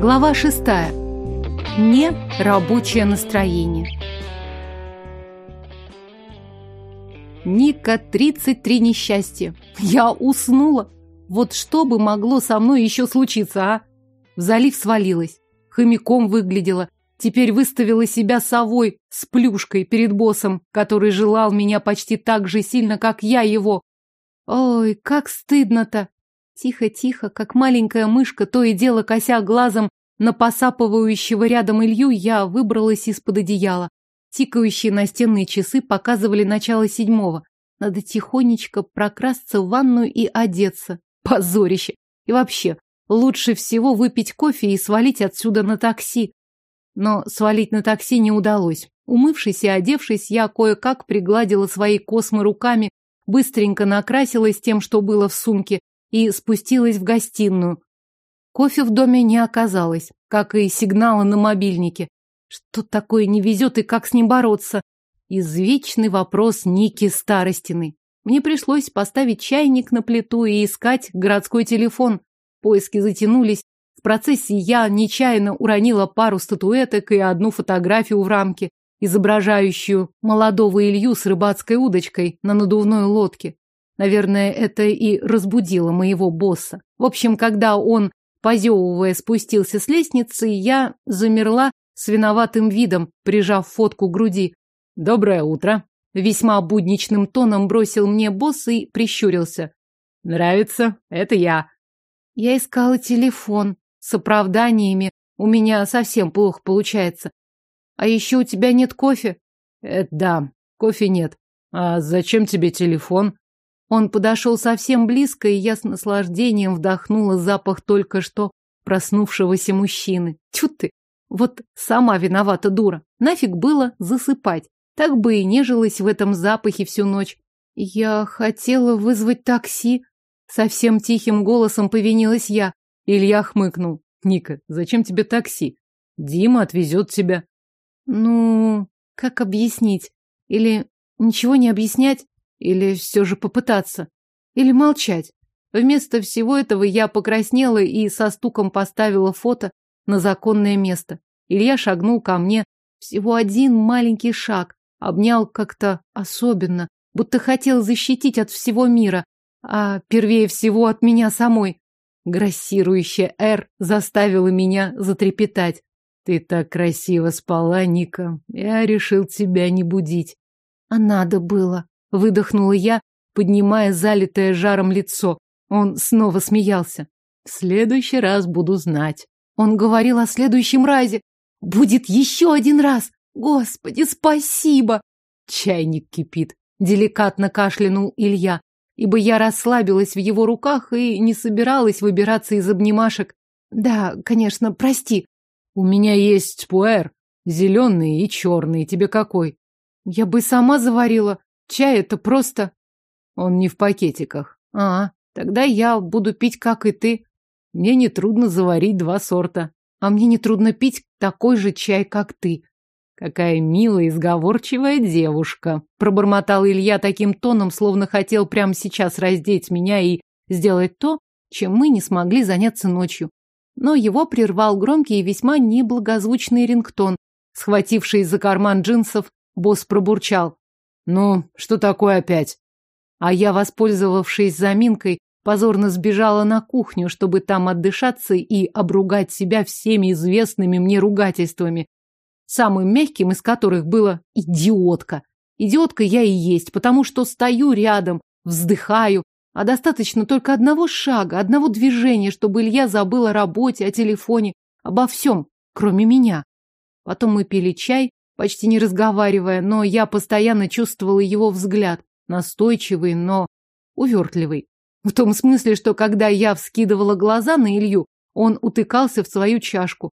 Глава шестая. Не рабочее настроение. Ника, 33 несчастья. Я уснула. Вот что бы могло со мной еще случиться, а? В залив свалилась. Хомяком выглядела. Теперь выставила себя совой с плюшкой перед боссом, который желал меня почти так же сильно, как я его. Ой, как стыдно-то. Тихо-тихо, как маленькая мышка, то и дело кося глазом на посапывающего рядом Илью, я выбралась из-под одеяла. Тикающие настенные часы показывали начало седьмого. Надо тихонечко прокрасться в ванную и одеться. Позорище! И вообще, лучше всего выпить кофе и свалить отсюда на такси. Но свалить на такси не удалось. Умывшись и одевшись, я кое-как пригладила свои космы руками, быстренько накрасилась тем, что было в сумке, и спустилась в гостиную. Кофе в доме не оказалось, как и сигнала на мобильнике. Что такое не везет и как с ним бороться? Извечный вопрос Ники Старостиной. Мне пришлось поставить чайник на плиту и искать городской телефон. Поиски затянулись. В процессе я нечаянно уронила пару статуэток и одну фотографию в рамке, изображающую молодого Илью с рыбацкой удочкой на надувной лодке. Наверное, это и разбудило моего босса. В общем, когда он, позевывая, спустился с лестницы, я замерла с виноватым видом, прижав фотку к груди. «Доброе утро!» Весьма будничным тоном бросил мне босс и прищурился. «Нравится? Это я!» Я искала телефон с оправданиями. У меня совсем плохо получается. А еще у тебя нет кофе? Это да, кофе нет. А зачем тебе телефон? Он подошел совсем близко, и я с наслаждением вдохнула запах только что проснувшегося мужчины. Тьфу ты! Вот сама виновата дура. Нафиг было засыпать. Так бы и нежилась в этом запахе всю ночь. Я хотела вызвать такси. Совсем тихим голосом повинилась я. Илья хмыкнул. Ника, зачем тебе такси? Дима отвезет тебя. Ну, как объяснить? Или ничего не объяснять? Или все же попытаться? Или молчать? Вместо всего этого я покраснела и со стуком поставила фото на законное место. Илья шагнул ко мне. Всего один маленький шаг. Обнял как-то особенно, будто хотел защитить от всего мира, а первее всего от меня самой. Грассирующая «Р» заставила меня затрепетать. Ты так красиво спала, Ника. Я решил тебя не будить. А надо было. Выдохнула я, поднимая залитое жаром лицо. Он снова смеялся. В следующий раз буду знать. Он говорил о следующем разе. Будет еще один раз. Господи, спасибо. Чайник кипит. Деликатно кашлянул Илья, ибо я расслабилась в его руках и не собиралась выбираться из обнимашек. Да, конечно, прости. У меня есть пуэр. Зеленый и черный. Тебе какой? Я бы сама заварила. Чай это просто... Он не в пакетиках. А, тогда я буду пить, как и ты. Мне не трудно заварить два сорта. А мне не трудно пить такой же чай, как ты. Какая милая и сговорчивая девушка. Пробормотал Илья таким тоном, словно хотел прямо сейчас раздеть меня и сделать то, чем мы не смогли заняться ночью. Но его прервал громкий и весьма неблагозвучный рингтон. Схвативший за карман джинсов, босс пробурчал. «Ну, что такое опять?» А я, воспользовавшись заминкой, позорно сбежала на кухню, чтобы там отдышаться и обругать себя всеми известными мне ругательствами, самым мягким из которых было «идиотка». Идиотка я и есть, потому что стою рядом, вздыхаю, а достаточно только одного шага, одного движения, чтобы Илья забыл о работе, о телефоне, обо всем, кроме меня. Потом мы пили чай, почти не разговаривая, но я постоянно чувствовала его взгляд, настойчивый, но увертливый. В том смысле, что когда я вскидывала глаза на Илью, он утыкался в свою чашку.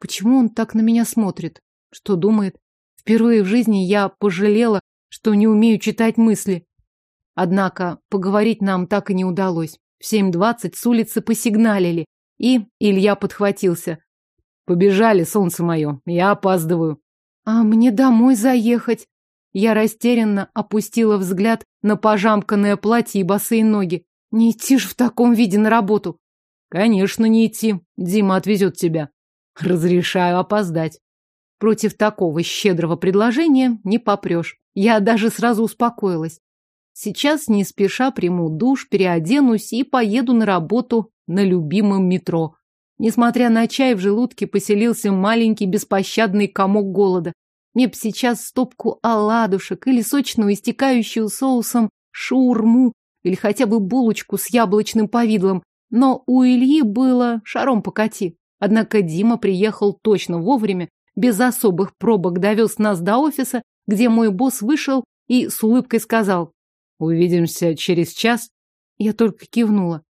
Почему он так на меня смотрит? Что думает? Впервые в жизни я пожалела, что не умею читать мысли. Однако поговорить нам так и не удалось. В 7.20 с улицы посигналили, и Илья подхватился. «Побежали, солнце мое, я опаздываю». А мне домой заехать? Я растерянно опустила взгляд на пожамканное платье и босые ноги. Не идти ж в таком виде на работу. Конечно, не идти. Дима отвезет тебя. Разрешаю опоздать. Против такого щедрого предложения не попрешь. Я даже сразу успокоилась. Сейчас не спеша приму душ, переоденусь и поеду на работу на любимом метро. Несмотря на чай, в желудке поселился маленький беспощадный комок голода. Мне б сейчас стопку оладушек или сочную, истекающую соусом шаурму или хотя бы булочку с яблочным повидлом. Но у Ильи было шаром покати. Однако Дима приехал точно вовремя, без особых пробок довез нас до офиса, где мой босс вышел и с улыбкой сказал «Увидимся через час». Я только кивнула.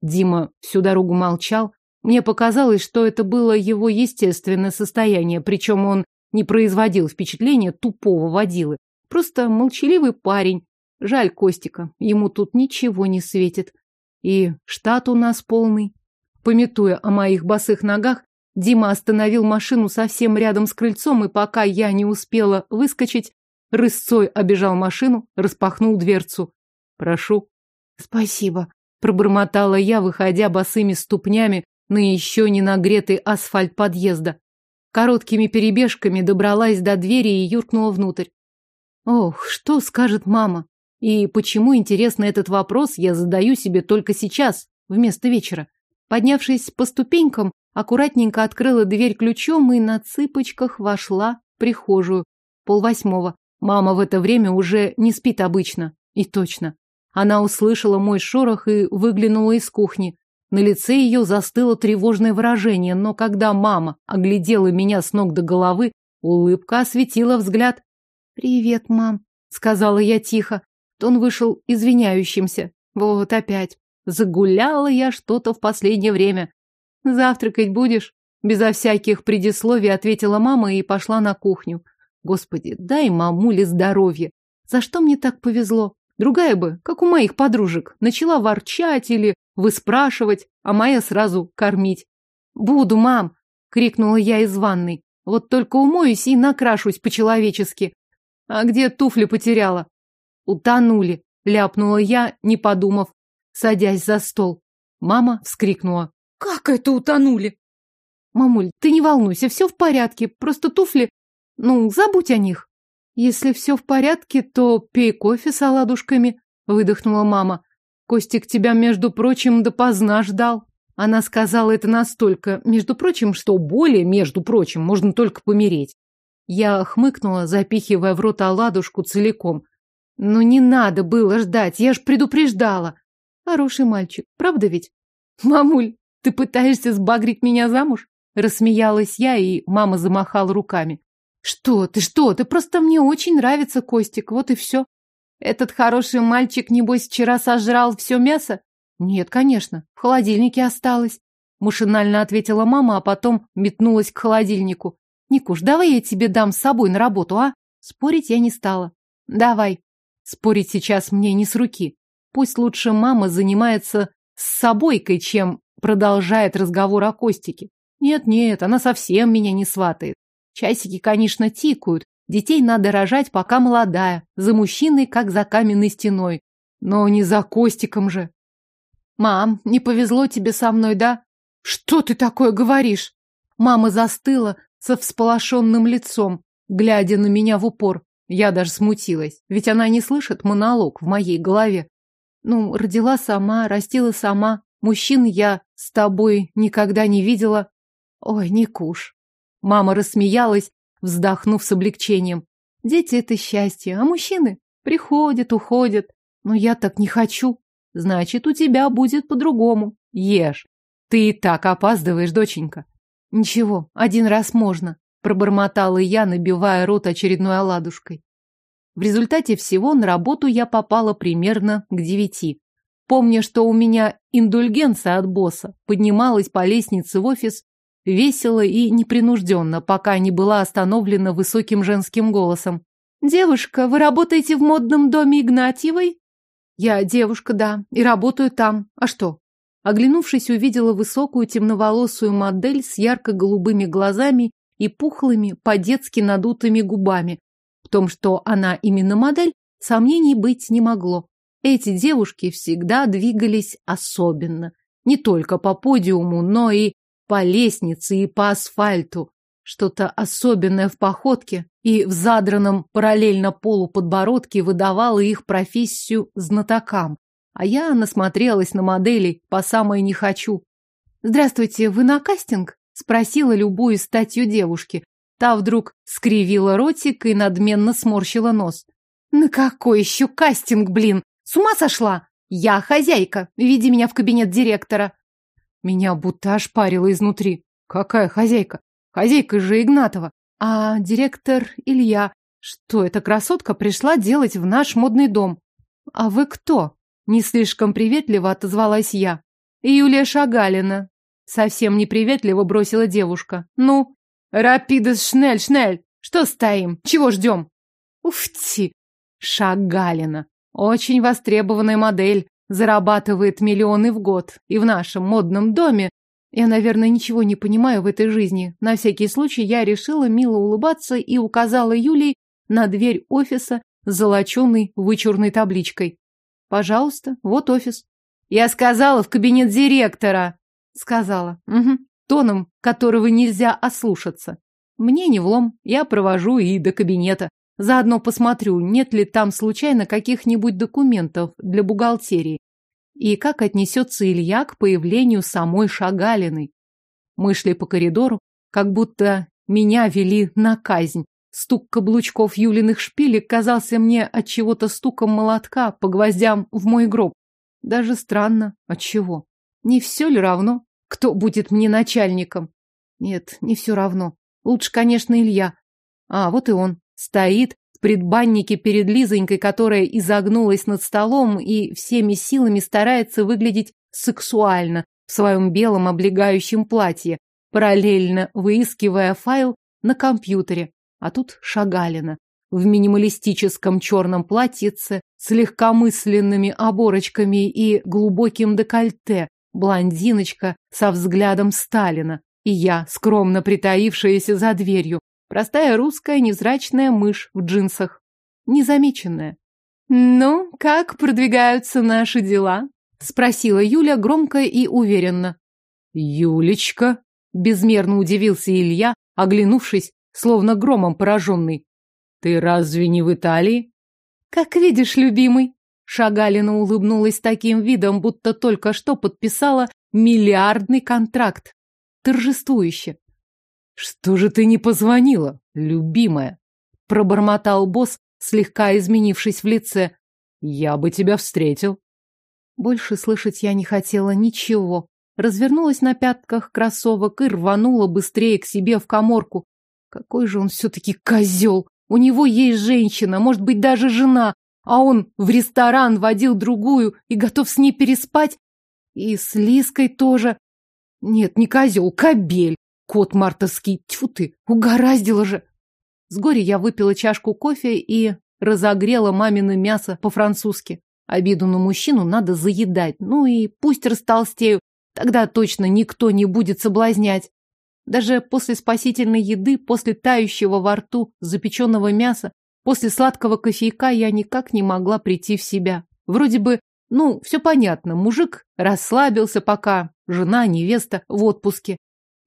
Дима всю дорогу молчал. Мне показалось, что это было его естественное состояние, причем он не производил впечатления тупого водилы. Просто молчаливый парень. Жаль Костика, ему тут ничего не светит. И штат у нас полный. Пометуя о моих босых ногах, Дима остановил машину совсем рядом с крыльцом, и пока я не успела выскочить, рысцой обежал машину, распахнул дверцу. «Прошу». «Спасибо», — пробормотала я, выходя босыми ступнями на еще не нагретый асфальт подъезда. Короткими перебежками добралась до двери и юркнула внутрь. Ох, что скажет мама? И почему, интересно, этот вопрос я задаю себе только сейчас, вместо вечера? Поднявшись по ступенькам, аккуратненько открыла дверь ключом и на цыпочках вошла в прихожую. Полвосьмого. Мама в это время уже не спит обычно. И точно. Она услышала мой шорох и выглянула из кухни. На лице ее застыло тревожное выражение, но когда мама оглядела меня с ног до головы, улыбка осветила взгляд. «Привет, мам», — сказала я тихо. Тон вышел извиняющимся. Вот опять. Загуляла я что-то в последнее время. «Завтракать будешь?» Безо всяких предисловий ответила мама и пошла на кухню. Господи, дай мамуле здоровье. За что мне так повезло? Другая бы, как у моих подружек, начала ворчать или выспрашивать, а моя сразу кормить. «Буду, мам!» — крикнула я из ванной. «Вот только умоюсь и накрашусь по-человечески. А где туфли потеряла?» «Утонули», — ляпнула я, не подумав, садясь за стол. Мама вскрикнула. «Как это утонули?» «Мамуль, ты не волнуйся, все в порядке, просто туфли... Ну, забудь о них». «Если все в порядке, то пей кофе с оладушками», — выдохнула мама. «Костик тебя, между прочим, допоздна ждал». Она сказала это настолько, между прочим, что более, между прочим, можно только помереть. Я хмыкнула, запихивая в рот оладушку целиком. «Ну не надо было ждать, я ж предупреждала». Хороший мальчик, правда ведь? «Мамуль, ты пытаешься сбагрить меня замуж?» Рассмеялась я, и мама замахала руками. Что ты, что ты, просто мне очень нравится Костик, вот и все. Этот хороший мальчик, небось, вчера сожрал все мясо? Нет, конечно, в холодильнике осталось. Машинально ответила мама, а потом метнулась к холодильнику. Никуш, давай я тебе дам с собой на работу, а? Спорить я не стала. Давай. Спорить сейчас мне не с руки. Пусть лучше мама занимается с собойкой, чем продолжает разговор о Костике. Нет-нет, она совсем меня не сватает. Часики, конечно, тикают. Детей надо рожать, пока молодая. За мужчиной, как за каменной стеной. Но не за Костиком же. Мам, не повезло тебе со мной, да? Что ты такое говоришь? Мама застыла со всполошенным лицом, глядя на меня в упор. Я даже смутилась, ведь она не слышит монолог в моей голове. Ну, родила сама, растила сама. Мужчин я с тобой никогда не видела. Ой, не куш. Мама рассмеялась, вздохнув с облегчением. Дети — это счастье, а мужчины приходят, уходят. Но я так не хочу. Значит, у тебя будет по-другому. Ешь. Ты и так опаздываешь, доченька. Ничего, один раз можно, пробормотала я, набивая рот очередной оладушкой. В результате всего на работу я попала примерно к девяти. Помня, что у меня индульгенция от босса, поднималась по лестнице в офис весело и непринужденно, пока не была остановлена высоким женским голосом. «Девушка, вы работаете в модном доме Игнатьевой?» «Я девушка, да, и работаю там. А что?» Оглянувшись, увидела высокую темноволосую модель с ярко-голубыми глазами и пухлыми, по-детски надутыми губами. В том, что она именно модель, сомнений быть не могло. Эти девушки всегда двигались особенно. Не только по подиуму, но и по лестнице и по асфальту. Что-то особенное в походке и в задранном параллельно полу подбородке выдавало их профессию знатокам. А я насмотрелась на моделей по самое не хочу. «Здравствуйте, вы на кастинг?» — спросила любую статью девушки. Та вдруг скривила ротик и надменно сморщила нос. «На какой еще кастинг, блин? С ума сошла? Я хозяйка. Веди меня в кабинет директора». Меня будто ошпарило изнутри. «Какая хозяйка? Хозяйка же Игнатова. А директор Илья. Что эта красотка пришла делать в наш модный дом? А вы кто? Не слишком приветливо отозвалась я. Юлия Шагалина. Совсем неприветливо бросила девушка. Ну, рапидос шнель, шнель. Что стоим? Чего ждем? Уфти. Шагалина. Очень востребованная модель. Зарабатывает миллионы в год. И в нашем модном доме я, наверное, ничего не понимаю в этой жизни. На всякий случай я решила мило улыбаться и указала Юлии на дверь офиса с золоченой вычурной табличкой. Пожалуйста, вот офис. Я сказала в кабинет директора. Сказала. Угу. Тоном, которого нельзя ослушаться. Мне не влом, я провожу и до кабинета. Заодно посмотрю, нет ли там случайно каких-нибудь документов для бухгалтерии и как отнесется Илья к появлению самой Шагалиной. Мы шли по коридору, как будто меня вели на казнь. Стук каблучков Юлиных шпилек казался мне от чего-то стуком молотка по гвоздям в мой гроб. Даже странно, от чего? Не все ли равно, кто будет мне начальником? Нет, не все равно. Лучше, конечно, Илья. А, вот и он. Стоит, предбаннике перед Лизонькой, которая изогнулась над столом и всеми силами старается выглядеть сексуально в своем белом облегающем платье, параллельно выискивая файл на компьютере. А тут Шагалина в минималистическом черном платьице с легкомысленными оборочками и глубоким декольте, блондиночка со взглядом Сталина, и я, скромно притаившаяся за дверью, Простая русская невзрачная мышь в джинсах. Незамеченная. «Ну, как продвигаются наши дела?» — спросила Юля громко и уверенно. «Юлечка?» — безмерно удивился Илья, оглянувшись, словно громом пораженный. «Ты разве не в Италии?» «Как видишь, любимый!» Шагалина улыбнулась таким видом, будто только что подписала миллиардный контракт. Торжествующе. «Что же ты не позвонила, любимая?» Пробормотал босс, слегка изменившись в лице. «Я бы тебя встретил». Больше слышать я не хотела ничего. Развернулась на пятках кроссовок и рванула быстрее к себе в коморку. Какой же он все-таки козел! У него есть женщина, может быть, даже жена, а он в ресторан водил другую и готов с ней переспать. И с Лиской тоже. Нет, не козел, кобель. Кот мартовский, тьфу ты, угораздило же. С горя я выпила чашку кофе и разогрела мамино мясо по-французски. Обиду на мужчину надо заедать, ну и пусть растолстею, тогда точно никто не будет соблазнять. Даже после спасительной еды, после тающего во рту запеченного мяса, после сладкого кофейка я никак не могла прийти в себя. Вроде бы, ну, все понятно, мужик расслабился пока, жена, невеста в отпуске.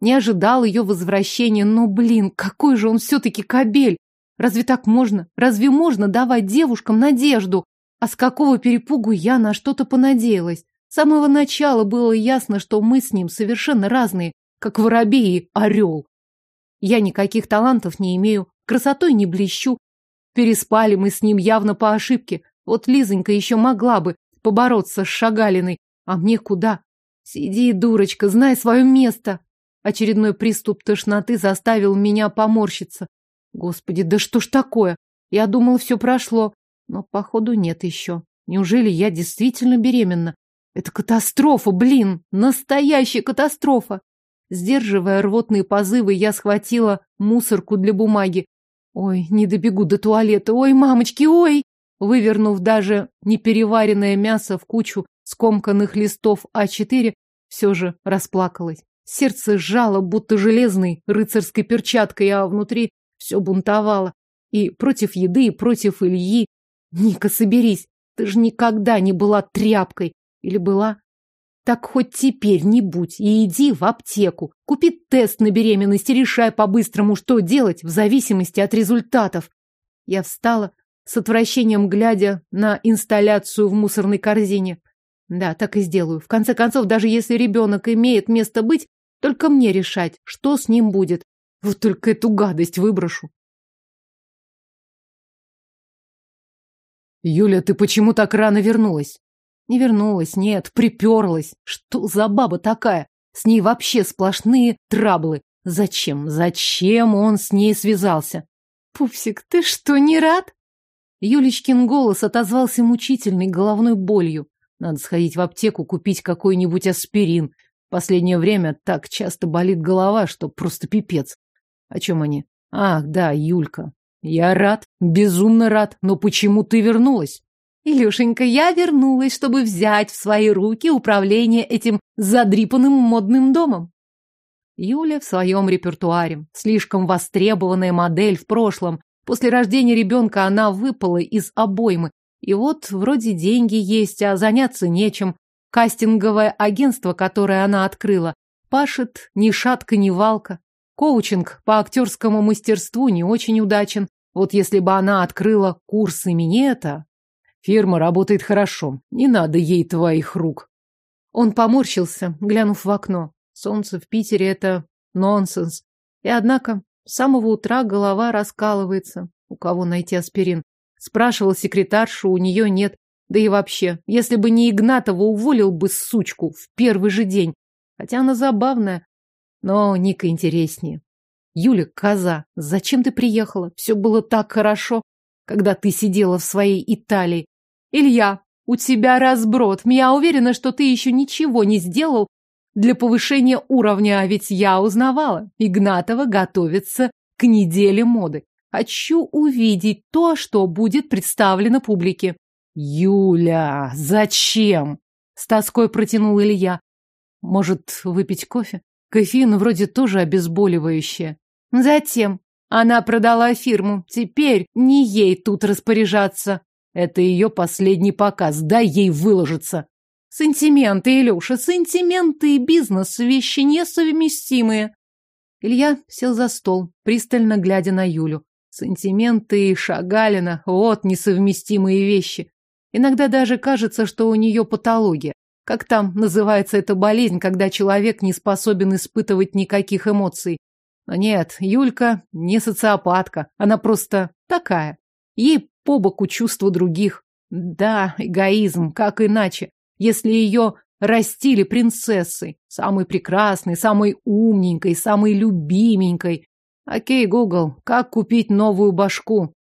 Не ожидал ее возвращения, но, блин, какой же он все-таки кобель! Разве так можно? Разве можно давать девушкам надежду? А с какого перепугу я на что-то понадеялась? С самого начала было ясно, что мы с ним совершенно разные, как воробей и орел. Я никаких талантов не имею, красотой не блещу. Переспали мы с ним явно по ошибке. Вот Лизонька еще могла бы побороться с Шагалиной, а мне куда? Сиди, дурочка, знай свое место. Очередной приступ тошноты заставил меня поморщиться. Господи, да что ж такое? Я думал, все прошло, но, походу, нет еще. Неужели я действительно беременна? Это катастрофа, блин, настоящая катастрофа. Сдерживая рвотные позывы, я схватила мусорку для бумаги. Ой, не добегу до туалета, ой, мамочки, ой! Вывернув даже непереваренное мясо в кучу скомканных листов А4, все же расплакалась. Сердце сжало, будто железной рыцарской перчаткой, а внутри все бунтовало. И против еды, и против Ильи. Ника, соберись. Ты же никогда не была тряпкой. Или была? Так хоть теперь не будь и иди в аптеку. Купи тест на беременность и решай по-быстрому, что делать в зависимости от результатов. Я встала, с отвращением глядя на инсталляцию в мусорной корзине. Да, так и сделаю. В конце концов, даже если ребенок имеет место быть, только мне решать, что с ним будет. Вот только эту гадость выброшу. Юля, ты почему так рано вернулась? Не вернулась, нет, приперлась. Что за баба такая? С ней вообще сплошные траблы. Зачем, зачем он с ней связался? Пупсик, ты что, не рад? Юлечкин голос отозвался мучительной головной болью. Надо сходить в аптеку, купить какой-нибудь аспирин. Последнее время так часто болит голова, что просто пипец. О чем они? Ах, да, Юлька. Я рад, безумно рад, но почему ты вернулась? Илюшенька, я вернулась, чтобы взять в свои руки управление этим задрипанным модным домом. Юля в своем репертуаре. Слишком востребованная модель в прошлом. После рождения ребенка она выпала из обоймы. И вот вроде деньги есть, а заняться нечем. Кастинговое агентство, которое она открыла, пашет ни шатка, ни валка. Коучинг по актерскому мастерству не очень удачен. Вот если бы она открыла курс имени это, Фирма работает хорошо. Не надо ей твоих рук. Он поморщился, глянув в окно. Солнце в Питере — это нонсенс. И однако с самого утра голова раскалывается. У кого найти аспирин? Спрашивал секретаршу, у нее нет. Да и вообще, если бы не Игнатова, уволил бы сучку в первый же день. Хотя она забавная, но Ника интереснее. Юля, коза, зачем ты приехала? Все было так хорошо, когда ты сидела в своей Италии. Илья, у тебя разброд. Я уверена, что ты еще ничего не сделал для повышения уровня, а ведь я узнавала. Игнатова готовится к неделе моды. Хочу увидеть то, что будет представлено публике. Юля, зачем? С тоской протянул Илья. Может, выпить кофе? Кофеин вроде тоже обезболивающее. Затем она продала фирму. Теперь не ей тут распоряжаться. Это ее последний показ, дай ей выложиться. Сантименты, Илюша, сантименты и бизнес – вещи несовместимые. Илья сел за стол, пристально глядя на Юлю. Сантименты и Шагалина – вот несовместимые вещи. Иногда даже кажется, что у нее патология. Как там называется эта болезнь, когда человек не способен испытывать никаких эмоций? Но нет, Юлька не социопатка, она просто такая. Ей по боку чувства других. Да, эгоизм, как иначе, если ее растили принцессой, самой прекрасной, самой умненькой, самой любименькой. Окей, Гугл, как купить новую башку?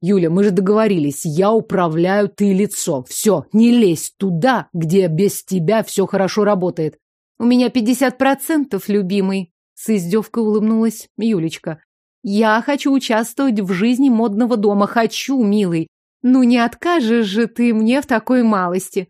Юля, мы же договорились, я управляю, ты лицо. Все, не лезь туда, где без тебя все хорошо работает. У меня пятьдесят процентов, любимый. С издевкой улыбнулась Юлечка. Я хочу участвовать в жизни модного дома. Хочу, милый. Ну не откажешь же ты мне в такой малости.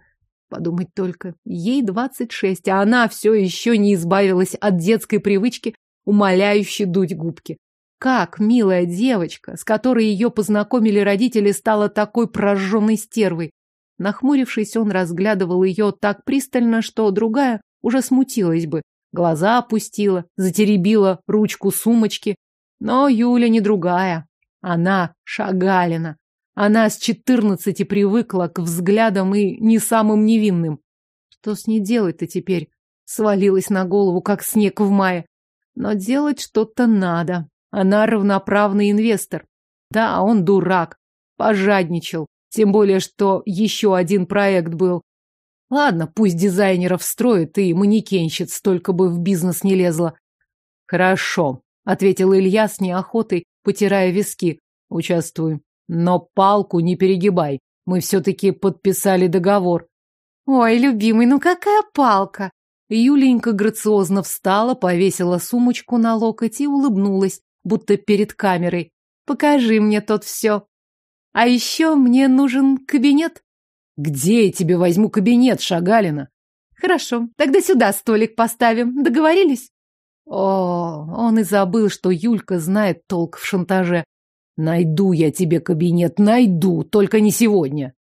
Подумать только, ей двадцать шесть, а она все еще не избавилась от детской привычки, умоляющей дуть губки. Как милая девочка, с которой ее познакомили родители, стала такой прожженной стервой. Нахмурившись, он разглядывал ее так пристально, что другая уже смутилась бы. Глаза опустила, затеребила ручку сумочки, но Юля не другая. Она Шагалина. Она с четырнадцати привыкла к взглядам и не самым невинным. Что с ней делать-то теперь? Свалилась на голову, как снег в мае. Но делать что-то надо. Она равноправный инвестор. Да, он дурак. Пожадничал. Тем более, что еще один проект был. Ладно, пусть дизайнеров строит и манекенщиц, только бы в бизнес не лезла. Хорошо, ответил Илья с неохотой, потирая виски. Участвуй. Но палку не перегибай. Мы все-таки подписали договор. Ой, любимый, ну какая палка? Юленька грациозно встала, повесила сумочку на локоть и улыбнулась, будто перед камерой. Покажи мне тут все. А еще мне нужен кабинет. Где я тебе возьму кабинет, Шагалина? Хорошо, тогда сюда столик поставим. Договорились? О, он и забыл, что Юлька знает толк в шантаже. Найду я тебе кабинет, найду, только не сегодня.